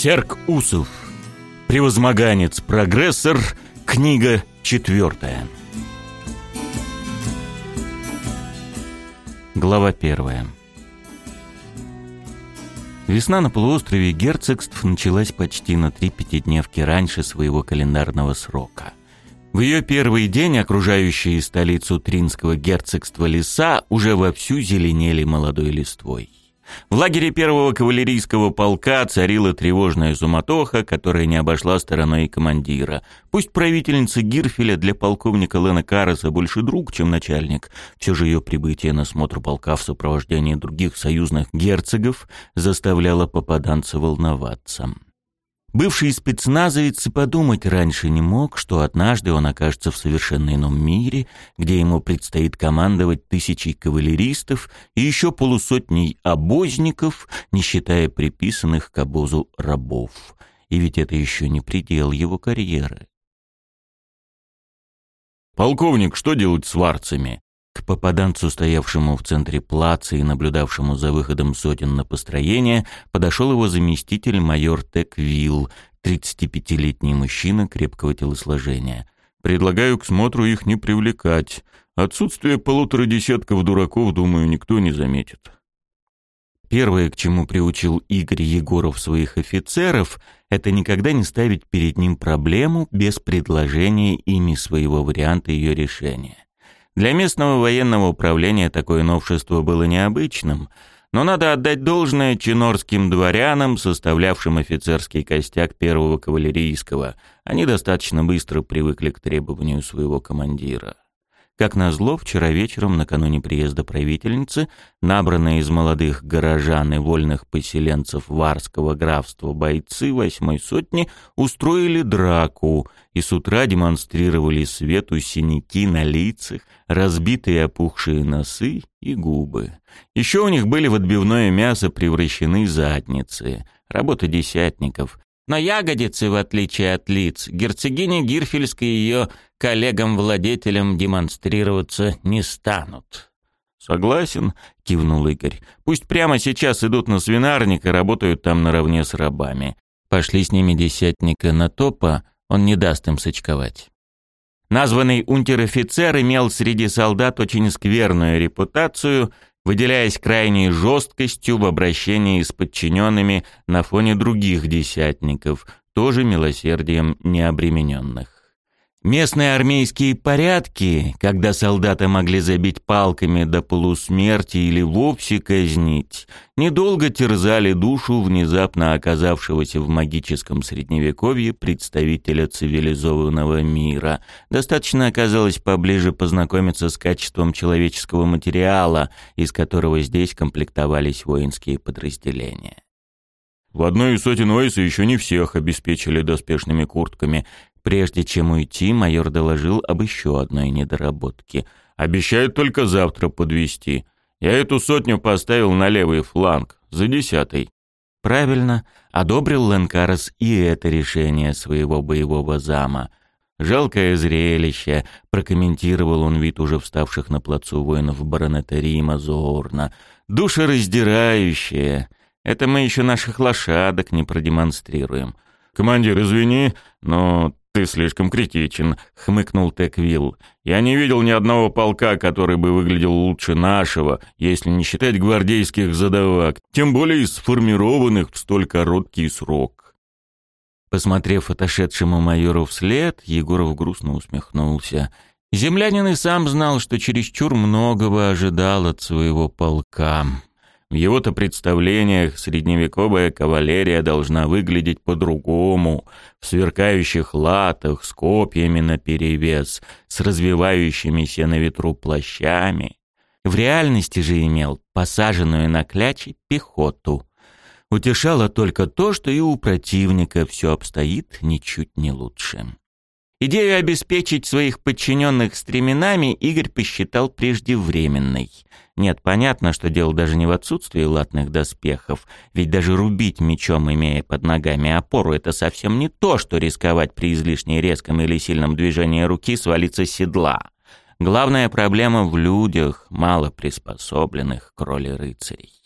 Серк Усов. Превозмоганец, прогрессор. Книга четвертая. Глава первая. Весна на полуострове Герцогств началась почти на три пятидневки раньше своего календарного срока. В ее первый день окружающие столицу Тринского герцогства леса уже вовсю зеленели молодой листвой. В лагере первого кавалерийского полка царила тревожная суматоха, которая не обошла стороной командира. Пусть правительница Гирфеля для полковника Лена Караса больше друг, чем начальник, все же ее прибытие на смотр полка в сопровождении других союзных герцогов заставляло попаданца волноваться. Бывший спецназовец и подумать раньше не мог, что однажды он окажется в совершенно ином мире, где ему предстоит командовать тысячей кавалеристов и еще полусотней обозников, не считая приписанных к обозу рабов. И ведь это еще не предел его карьеры. «Полковник, что делать с варцами?» К попаданцу, стоявшему в центре плаца и наблюдавшему за выходом сотен на построение, подошел его заместитель майор Теквилл, 35-летний мужчина крепкого телосложения. «Предлагаю к смотру их не привлекать. Отсутствие полутора десятков дураков, думаю, никто не заметит». Первое, к чему приучил Игорь Егоров своих офицеров, это никогда не ставить перед ним проблему без предложения ими своего варианта ее решения. Для местного военного управления такое новшество было необычным, но надо отдать должное чинорским дворянам, составлявшим офицерский костяк первого кавалерийского. Они достаточно быстро привыкли к требованию своего командира. Как назло, вчера вечером, накануне приезда правительницы, набранные из молодых горожан и вольных поселенцев Варского графства бойцы восьмой сотни устроили драку и с утра демонстрировали свету синяки на лицах, разбитые опухшие носы и губы. Еще у них были в отбивное мясо превращены задницы, работа десятников, но ягодицы, в отличие от лиц, герцогиня Гирфельская и ее коллегам-владетелям демонстрироваться не станут. «Согласен», — кивнул Игорь. «Пусть прямо сейчас идут на свинарник и работают там наравне с рабами. Пошли с ними десятника на топа, он не даст им сочковать». Названный унтер-офицер имел среди солдат очень скверную репутацию — выделяясь крайней жесткостью в обращении с подчиненными на фоне других десятников, тоже милосердием необремененных. Местные армейские порядки, когда солдата могли забить палками до полусмерти или вовсе казнить, недолго терзали душу внезапно оказавшегося в магическом средневековье представителя цивилизованного мира. Достаточно оказалось поближе познакомиться с качеством человеческого материала, из которого здесь комплектовались воинские подразделения. В одной из сотен Уэйса еще не всех обеспечили доспешными куртками, Прежде чем уйти, майор доложил об еще одной недоработке. «Обещают только завтра подвести. Я эту сотню поставил на левый фланг, за десятый». Правильно, одобрил Ленкарас и это решение своего боевого зама. «Жалкое зрелище», — прокомментировал он вид уже вставших на плацу воинов баронета Рима Зорна. «Душераздирающее. Это мы еще наших лошадок не продемонстрируем». «Командир, извини, но «Ты слишком критичен», — хмыкнул Теквилл. «Я не видел ни одного полка, который бы выглядел лучше нашего, если не считать гвардейских задавак, тем более сформированных в столь короткий срок». Посмотрев отошедшему майору вслед, Егоров грустно усмехнулся. Землянин и сам знал, что чересчур многого ожидал от своего полка. В его-то представлениях средневековая кавалерия должна выглядеть по-другому, в сверкающих латах, с копьями наперевес, с развивающимися на ветру плащами. В реальности же имел посаженную на клячи пехоту. Утешало только то, что и у противника все обстоит ничуть не лучше. Идею обеспечить своих подчиненных стременами Игорь посчитал преждевременной. Нет, понятно, что дело даже не в отсутствии латных доспехов, ведь даже рубить мечом, имея под ногами опору, это совсем не то, что рисковать при излишне резком или сильном движении руки свалиться с седла. Главная проблема в людях, мало приспособленных к роли рыцарей.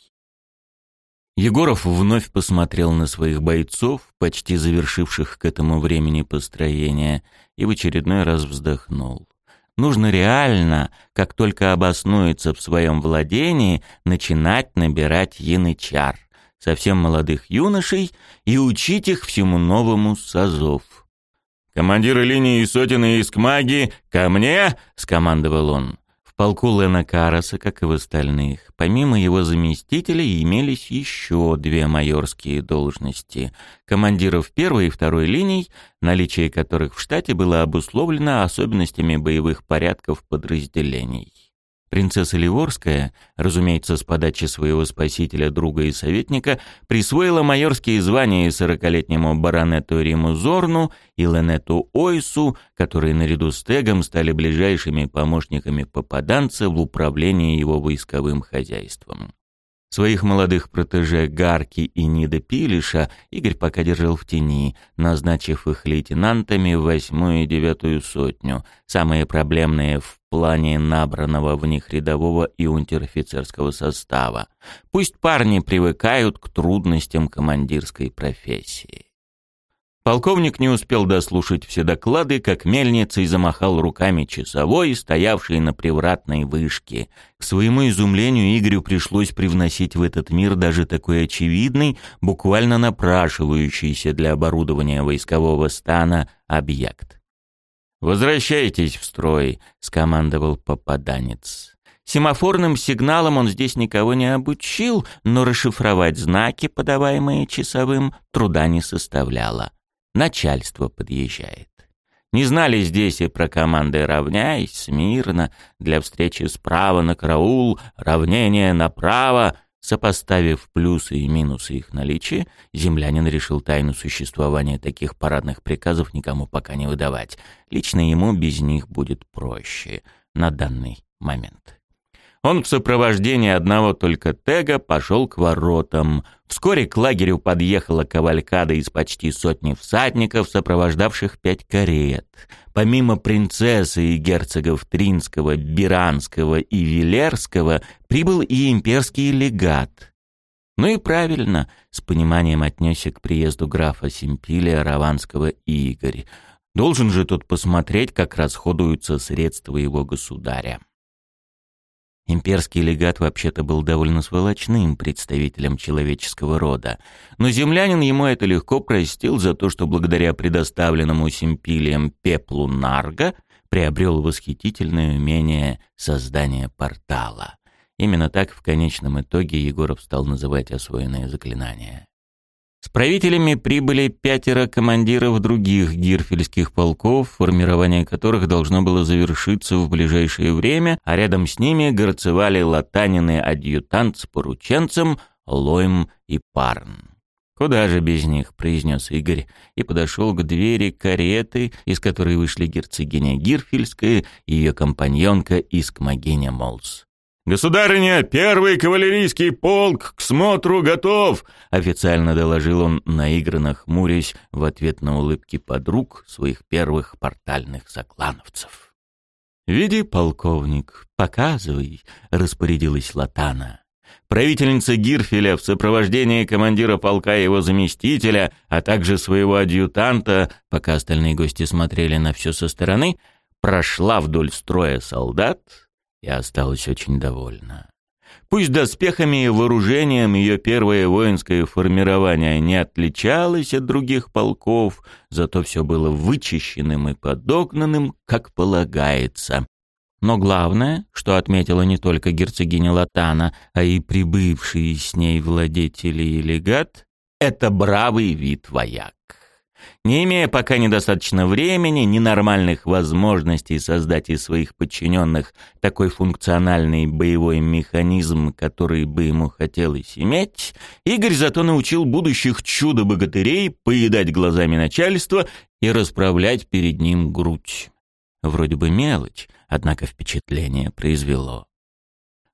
Егоров вновь посмотрел на своих бойцов, почти завершивших к этому времени построение, и в очередной раз вздохнул. Нужно реально, как только обоснуется в своем владении, начинать набирать янычар, совсем молодых юношей, и учить их всему новому с азов. «Командиры линии сотен и искмаги, ко мне!» — скомандовал он. Полку Лена Караса, как и в остальных, помимо его заместителей имелись еще две майорские должности – командиров первой и второй линий, наличие которых в штате было обусловлено особенностями боевых порядков подразделений. Принцесса Ливорская, разумеется, с подачи своего спасителя, друга и советника, присвоила майорские звания сорокалетнему баронету Риму Зорну и Ленету Ойсу, которые наряду с Тегом стали ближайшими помощниками попаданца в управлении его войсковым хозяйством. Своих молодых протеже Гарки и Нида Пилиша Игорь пока держал в тени, назначив их лейтенантами в восьмую и девятую сотню, самые проблемные в плане набранного в них рядового и унтер-офицерского состава. Пусть парни привыкают к трудностям командирской профессии. Полковник не успел дослушать все доклады, как мельницей замахал руками часовой, стоявший на привратной вышке. К своему изумлению Игорю пришлось привносить в этот мир даже такой очевидный, буквально напрашивающийся для оборудования войскового стана объект. «Возвращайтесь в строй», — скомандовал попаданец. Семафорным сигналом он здесь никого не обучил, но расшифровать знаки, подаваемые часовым, труда не составляло начальство подъезжает. Не знали здесь и про команды «равняйсь», «смирно», для встречи справа на караул, «равнение направо». Сопоставив плюсы и минусы их наличия, землянин решил тайну существования таких парадных приказов никому пока не выдавать. Лично ему без них будет проще на данный момент. Он в сопровождении одного только тега пошел к воротам. Вскоре к лагерю подъехала кавалькада из почти сотни всадников, сопровождавших пять карет. Помимо принцессы и герцогов Тринского, Биранского и Вилерского, прибыл и имперский легат. Ну и правильно, с пониманием отнесся к приезду графа Симпилия Раванского Игорь. Должен же тот посмотреть, как расходуются средства его государя. Имперский легат вообще-то был довольно сволочным представителем человеческого рода, но землянин ему это легко простил за то, что благодаря предоставленному Симпилием пеплу Нарга приобрел восхитительное умение создания портала. Именно так в конечном итоге Егоров стал называть освоенное заклинание. С правителями прибыли пятеро командиров других гирфельских полков, формирование которых должно было завершиться в ближайшее время, а рядом с ними горцевали латанины-адъютант с порученцем, Лойм и Парн. «Куда же без них?» — произнес Игорь и подошел к двери кареты, из которой вышли герцогиня Гирфельская и ее компаньонка Искмогиня Молс. «Государыня, первый кавалерийский полк к смотру готов!» — официально доложил он, наигранно хмурясь в ответ на улыбки подруг своих первых портальных соклановцев. «Веди, полковник, показывай», — распорядилась Латана. Правительница Гирфеля в сопровождении командира полка и его заместителя, а также своего адъютанта, пока остальные гости смотрели на все со стороны, прошла вдоль строя солдат — и осталась очень довольна. Пусть доспехами и вооружением ее первое воинское формирование не отличалось от других полков, зато все было вычищенным и подогнанным, как полагается. Но главное, что отметила не только герцогиня Латана, а и прибывшие с ней владетели и легат, это бравый вид вояк. Не имея пока недостаточно времени, ни нормальных возможностей создать из своих подчиненных такой функциональный боевой механизм, который бы ему хотелось иметь, Игорь зато научил будущих чудо-богатырей поедать глазами начальства и расправлять перед ним грудь. Вроде бы мелочь, однако впечатление произвело.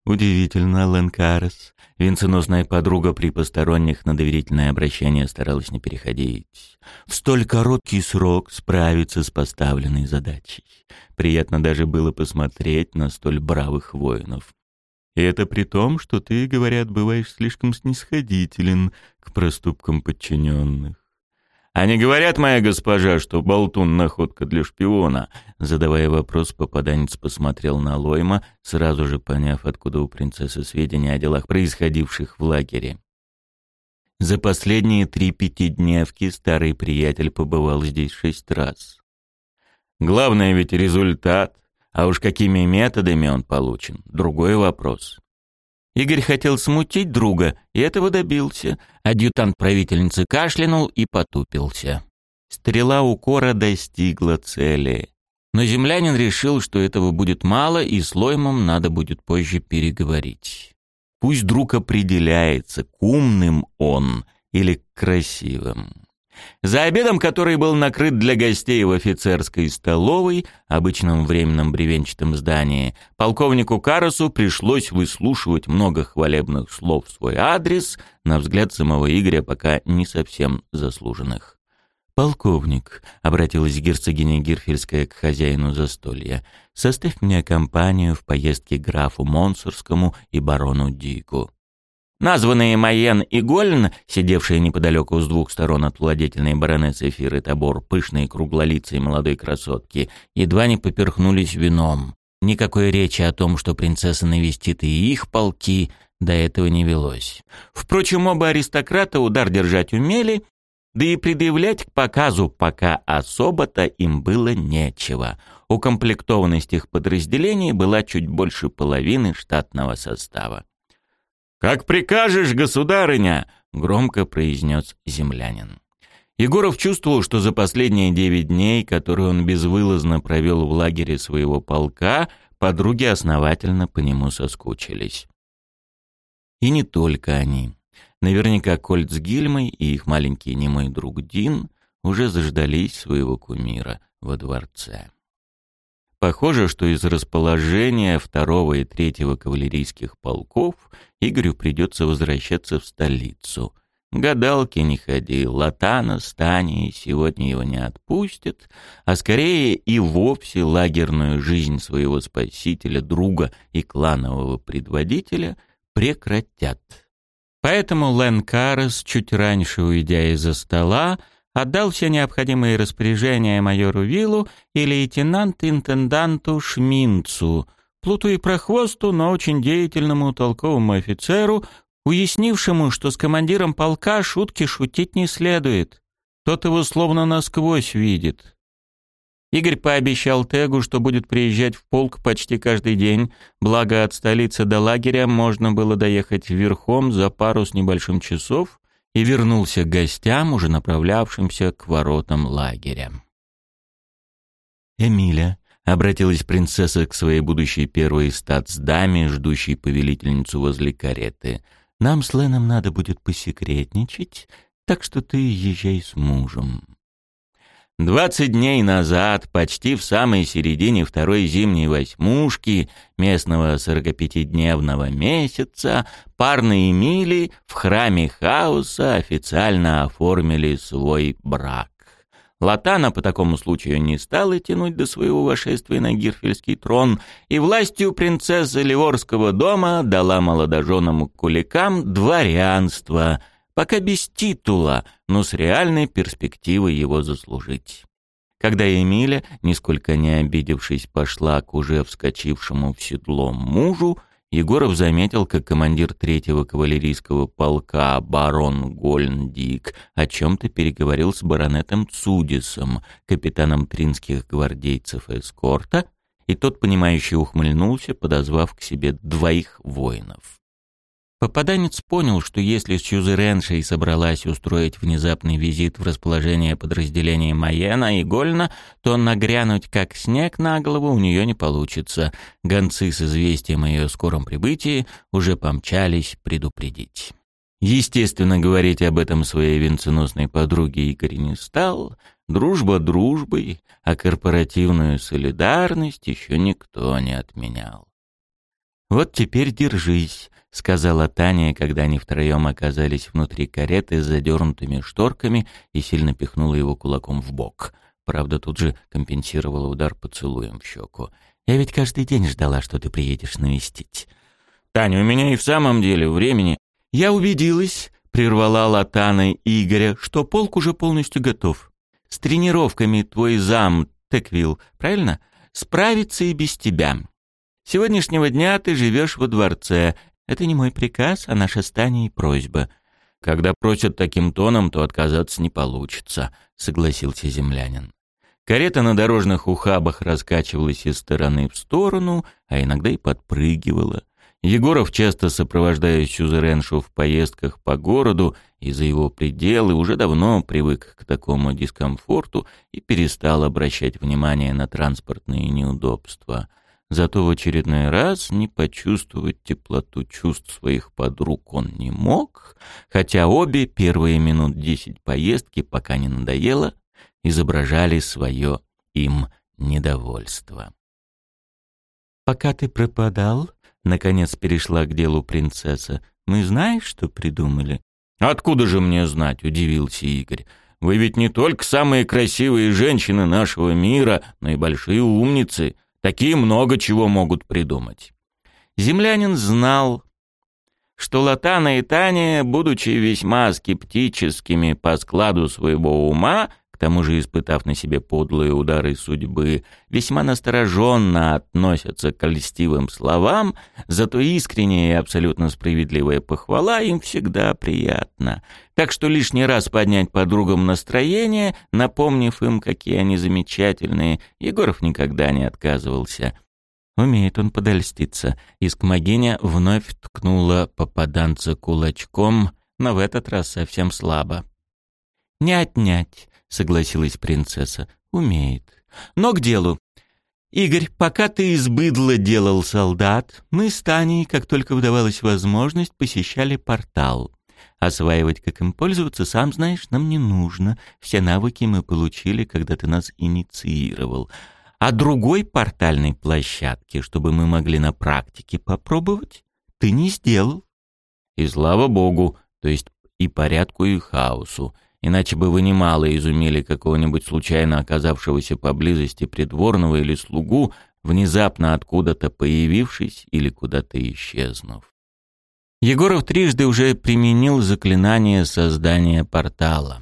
Удивительно, Ленкарес. Венценосная подруга при посторонних на доверительное обращение старалась не переходить. В столь короткий срок справиться с поставленной задачей. Приятно даже было посмотреть на столь бравых воинов. И это при том, что ты, говорят, бываешь слишком снисходителен к проступкам подчиненных. «Они говорят, моя госпожа, что болтун — находка для шпиона?» Задавая вопрос, попаданец посмотрел на Лойма, сразу же поняв, откуда у принцессы сведения о делах, происходивших в лагере. За последние три пятидневки старый приятель побывал здесь шесть раз. Главное ведь результат, а уж какими методами он получен — другой вопрос. Игорь хотел смутить друга, и этого добился. Адъютант правительницы кашлянул и потупился. Стрела укора достигла цели. Но землянин решил, что этого будет мало, и с Лоймом надо будет позже переговорить. Пусть друг определяется, к умным он или к красивым. За обедом, который был накрыт для гостей в офицерской столовой, обычном временном бревенчатом здании, полковнику Карасу пришлось выслушивать много хвалебных слов в свой адрес, на взгляд самого Игоря пока не совсем заслуженных. «Полковник», — обратилась герцогиня Гирфельская к хозяину застолья, — «составь мне компанию в поездке графу Монсорскому и барону Дику». Названные Майен и Гольн, сидевшие неподалеку с двух сторон от владетельной баронессы Фиры Табор, пышной круглолицей молодой красотки, едва не поперхнулись вином. Никакой речи о том, что принцесса навестит и их полки, до этого не велось. Впрочем, оба аристократа удар держать умели, да и предъявлять к показу пока особо-то им было нечего. Укомплектованность их подразделений была чуть больше половины штатного состава. «Как прикажешь, государыня!» — громко произнес землянин. Егоров чувствовал, что за последние девять дней, которые он безвылазно провел в лагере своего полка, подруги основательно по нему соскучились. И не только они. Наверняка Кольт с Гильмой и их маленький немой друг Дин уже заждались своего кумира во дворце. Похоже, что из расположения второго и третьего кавалерийских полков Игорю придется возвращаться в столицу. Гадалки не ходи, Латана с Таней сегодня его не отпустят, а скорее и вовсе лагерную жизнь своего спасителя, друга и кланового предводителя прекратят. Поэтому Лен Каррес, чуть раньше уйдя из-за стола, отдал все необходимые распоряжения майору Виллу и лейтенант-интенданту Шминцу, плуту и прохвосту, но очень деятельному толковому офицеру, уяснившему, что с командиром полка шутки шутить не следует. Тот его словно насквозь видит. Игорь пообещал Тегу, что будет приезжать в полк почти каждый день, благо от столицы до лагеря можно было доехать верхом за пару с небольшим часов, и вернулся к гостям, уже направлявшимся к воротам лагеря. «Эмиля», — обратилась принцесса к своей будущей первой статсдаме, ждущей повелительницу возле кареты, — «нам с Леном надо будет посекретничать, так что ты езжай с мужем». Двадцать дней назад, почти в самой середине второй зимней восьмушки местного сорокапятидневного месяца, парные Мили в храме хаоса официально оформили свой брак. Латана по такому случаю не стала тянуть до своего вошествия на Гирфельский трон, и властью принцессы Ливорского дома дала молодоженам куликам дворянство — пока без титула, но с реальной перспективой его заслужить. Когда Эмиля, нисколько не обидевшись, пошла к уже вскочившему в седло мужу, Егоров заметил, как командир третьего кавалерийского полка барон Гольндик о чем-то переговорил с баронетом Цудисом, капитаном тринских гвардейцев эскорта, и тот, понимающий, ухмыльнулся, подозвав к себе двоих воинов. Попаданец понял, что если Сьюзеренша и собралась устроить внезапный визит в расположение подразделения Майена и Гольна, то нагрянуть как снег на голову у нее не получится. Гонцы с известием о ее скором прибытии уже помчались предупредить. Естественно, говорить об этом своей венценосной подруге Игорь не стал. Дружба дружбой, а корпоративную солидарность еще никто не отменял. «Вот теперь держись», — сказала Таня, когда они втроем оказались внутри кареты с задернутыми шторками и сильно пихнула его кулаком в бок. Правда, тут же компенсировала удар поцелуем в щеку. «Я ведь каждый день ждала, что ты приедешь навестить». Таня, у меня и в самом деле времени. Я убедилась, прервала Латана Игоря, что полк уже полностью готов. С тренировками твой зам, Теквилл, правильно? Справится и без тебя. Сегодняшнего дня ты живешь во дворце. Это не мой приказ, а наша стане и просьба. Когда просят таким тоном, то отказаться не получится, согласился землянин. Карета на дорожных ухабах раскачивалась из стороны в сторону, а иногда и подпрыгивала. Егоров, часто сопровождая Сюзереншу в поездках по городу и за его пределы, уже давно привык к такому дискомфорту и перестал обращать внимание на транспортные неудобства. Зато в очередной раз не почувствовать теплоту чувств своих подруг он не мог, хотя обе первые минут десять поездки, пока не надоело, изображали свое им недовольство. «Пока ты пропадал, Наконец перешла к делу принцесса. «Мы знаешь, что придумали?» «Откуда же мне знать?» — удивился Игорь. «Вы ведь не только самые красивые женщины нашего мира, но и большие умницы. Такие много чего могут придумать». Землянин знал, что Латана и Таня, будучи весьма скептическими по складу своего ума, к тому же испытав на себе подлые удары судьбы, весьма настороженно относятся к льстивым словам, зато искренняя и абсолютно справедливая похвала им всегда приятна. Так что лишний раз поднять подругам настроение, напомнив им, какие они замечательные, Егоров никогда не отказывался. Умеет он подольститься. Искмогиня вновь ткнула попаданца кулачком, но в этот раз совсем слабо. «Не отнять», — согласилась принцесса. «Умеет. Но к делу. Игорь, пока ты из быдла делал солдат, мы с Таней, как только выдавалась возможность, посещали портал. Осваивать, как им пользоваться, сам знаешь, нам не нужно. Все навыки мы получили, когда ты нас инициировал. А другой портальной площадки, чтобы мы могли на практике попробовать, ты не сделал. И слава богу, то есть и порядку, и хаосу иначе бы вы немало изумили какого-нибудь случайно оказавшегося поблизости придворного или слугу, внезапно откуда-то появившись или куда-то исчезнув. Егоров трижды уже применил заклинание создания портала.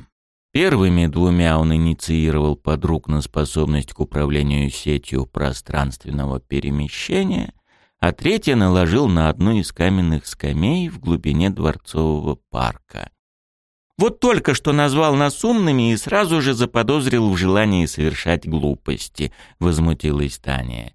Первыми двумя он инициировал подруг на способность к управлению сетью пространственного перемещения, а третье наложил на одну из каменных скамей в глубине дворцового парка. Вот только что назвал нас умными и сразу же заподозрил в желании совершать глупости», — возмутилась Таня.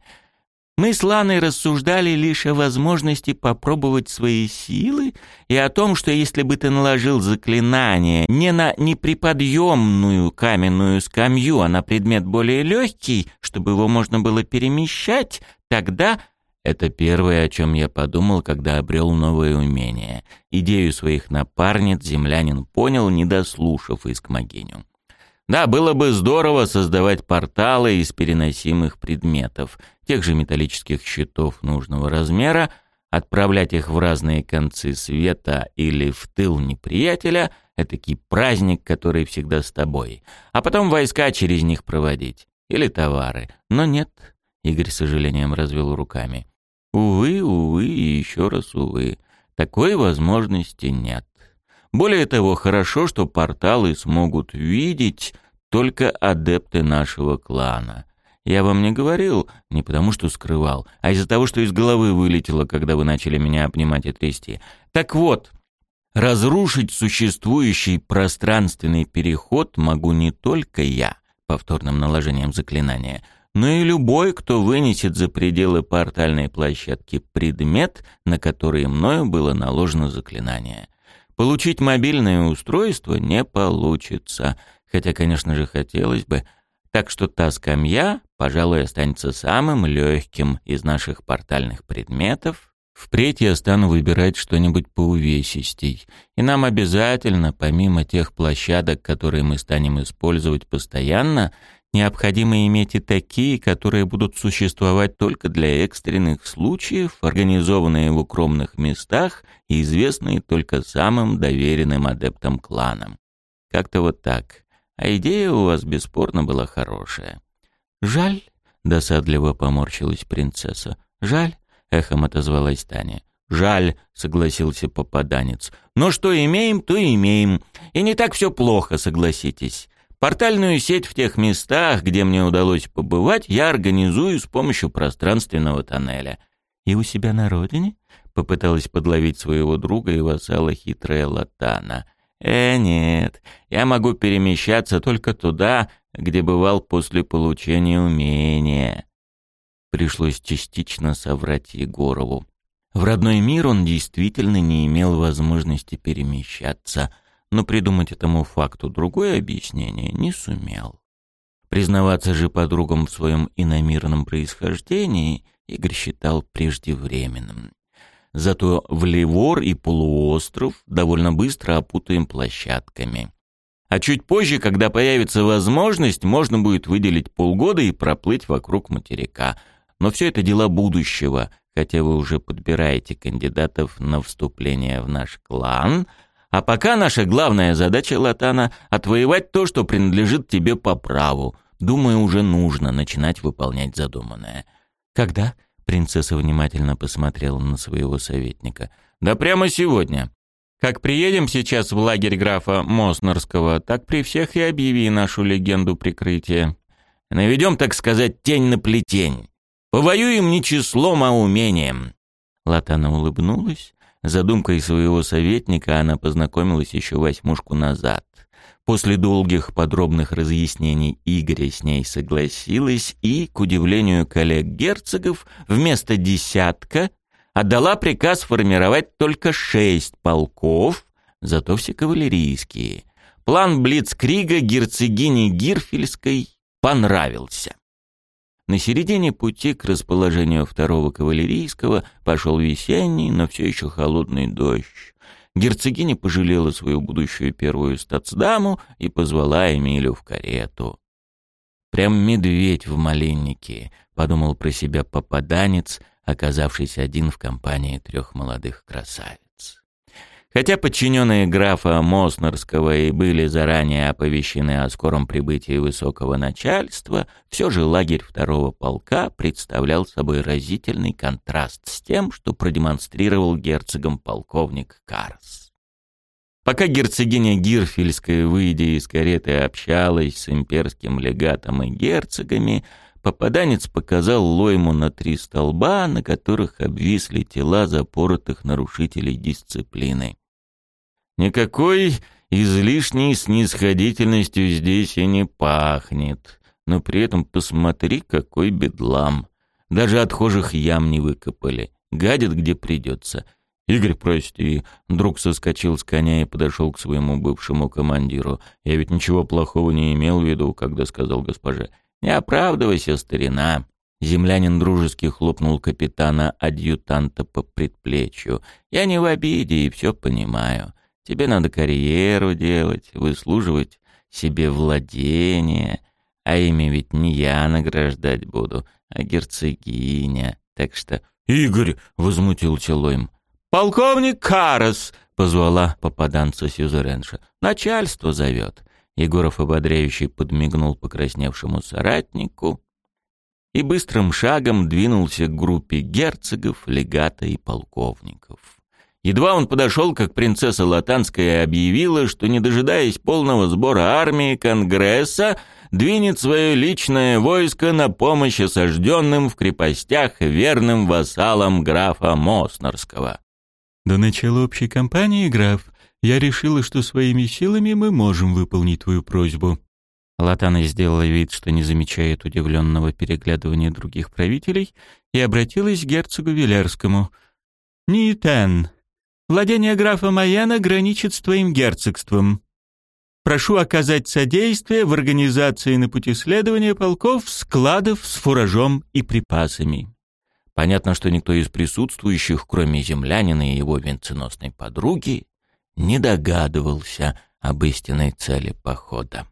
«Мы с Ланой рассуждали лишь о возможности попробовать свои силы и о том, что если бы ты наложил заклинание не на неприподъемную каменную скамью, а на предмет более легкий, чтобы его можно было перемещать, тогда это первое, о чем я подумал, когда обрел новое умение. Идею своих напарниц землянин понял, не дослушав искмогиню. Да, было бы здорово создавать порталы из переносимых предметов, тех же металлических щитов нужного размера, отправлять их в разные концы света или в тыл неприятеля — этакий праздник, который всегда с тобой, а потом войска через них проводить. Или товары. Но нет, Игорь с сожалением развел руками. Увы, увы и еще раз увы. Такой возможности нет. Более того, хорошо, что порталы смогут видеть только адепты нашего клана. Я вам не говорил, не потому что скрывал, а из-за того, что из головы вылетело, когда вы начали меня обнимать и трясти. Так вот, разрушить существующий пространственный переход могу не только я, повторным наложением заклинания — но и любой, кто вынесет за пределы портальной площадки предмет, на который мною было наложено заклинание. Получить мобильное устройство не получится, хотя, конечно же, хотелось бы. Так что та скамья, пожалуй, останется самым легким из наших портальных предметов. Впредь я стану выбирать что-нибудь поувесистей. И нам обязательно, помимо тех площадок, которые мы станем использовать постоянно, Необходимо иметь и такие, которые будут существовать только для экстренных случаев, организованные в укромных местах и известные только самым доверенным адептам кланам. Как-то вот так. А идея у вас бесспорно была хорошая. «Жаль», — досадливо поморщилась принцесса. «Жаль», — эхом отозвалась Таня. «Жаль», — согласился попаданец. «Но что имеем, то имеем. И не так все плохо, согласитесь. Портальную сеть в тех местах, где мне удалось побывать, я организую с помощью пространственного тоннеля». «И у себя на родине?» — попыталась подловить своего друга и вассала хитрая Латана. «Э, нет, я могу перемещаться только туда, где бывал после получения умения». Пришлось частично соврать Егорову. В родной мир он действительно не имел возможности перемещаться, но придумать этому факту другое объяснение не сумел. Признаваться же подругам в своем иномирном происхождении Игорь считал преждевременным. Зато в Ливор и полуостров довольно быстро опутаем площадками. А чуть позже, когда появится возможность, можно будет выделить полгода и проплыть вокруг материка. Но все это дела будущего, хотя вы уже подбираете кандидатов на вступление в наш клан. А пока наша главная задача, Латана, отвоевать то, что принадлежит тебе по праву. Думаю, уже нужно начинать выполнять задуманное. Когда? Принцесса внимательно посмотрела на своего советника. Да прямо сегодня. Как приедем сейчас в лагерь графа Моснерского, так при всех и объяви нашу легенду прикрытия. Наведем, так сказать, тень на плетень. Повоюем не числом, а умением». Латана улыбнулась. Задумкой своего советника она познакомилась еще восьмушку назад. После долгих подробных разъяснений Игоря с ней согласилась и, к удивлению коллег-герцогов, вместо десятка отдала приказ формировать только шесть полков, зато все кавалерийские. План Блицкрига герцогини Гирфельской понравился. На середине пути к расположению второго кавалерийского пошел весенний, но все еще холодный дождь. Герцогиня пожалела свою будущую первую стацдаму и позвала Эмилю в карету. «Прям медведь в малиннике», — подумал про себя попаданец, оказавшись один в компании трех молодых красавиц. Хотя подчиненные графа Моснерского и были заранее оповещены о скором прибытии высокого начальства, все же лагерь второго полка представлял собой разительный контраст с тем, что продемонстрировал герцогом полковник Карс. Пока герцогиня Гирфельская, выйдя из кареты, общалась с имперским легатом и герцогами, попаданец показал Лойму на три столба, на которых обвисли тела запоротых нарушителей дисциплины. Никакой излишней снисходительностью здесь и не пахнет. Но при этом посмотри, какой бедлам. Даже отхожих ям не выкопали. Гадят, где придется. «Игорь, прости». Друг соскочил с коня и подошел к своему бывшему командиру. «Я ведь ничего плохого не имел в виду, когда сказал госпоже. Не оправдывайся, старина». Землянин дружески хлопнул капитана-адъютанта по предплечью. «Я не в обиде и все понимаю. Тебе надо карьеру делать, выслуживать себе владение, а ими ведь не я награждать буду, а герцогиня. Так что... «Игорь!» — возмутился Лойм. «Полковник Карас!» — позвала попаданца Сюзеренша. «Начальство зовет». Егоров ободряюще подмигнул покрасневшему соратнику и быстрым шагом двинулся к группе герцогов, легата и полковников. Едва он подошел, как принцесса Латанская объявила, что, не дожидаясь полного сбора армии Конгресса, двинет свое личное войско на помощь осажденным в крепостях верным вассалам графа Моснерского. «До начала общей кампании, граф, я решила, что своими силами мы можем выполнить твою просьбу». Латана сделала вид, что не замечает удивленного переглядывания других правителей, и обратилась к герцогу Вилярскому. «Нитен, Владение графа Майена граничит с твоим герцогством. Прошу оказать содействие в организации на пути следования полков складов с фуражом и припасами». Понятно, что никто из присутствующих, кроме землянина и его венценосной подруги, не догадывался об истинной цели похода.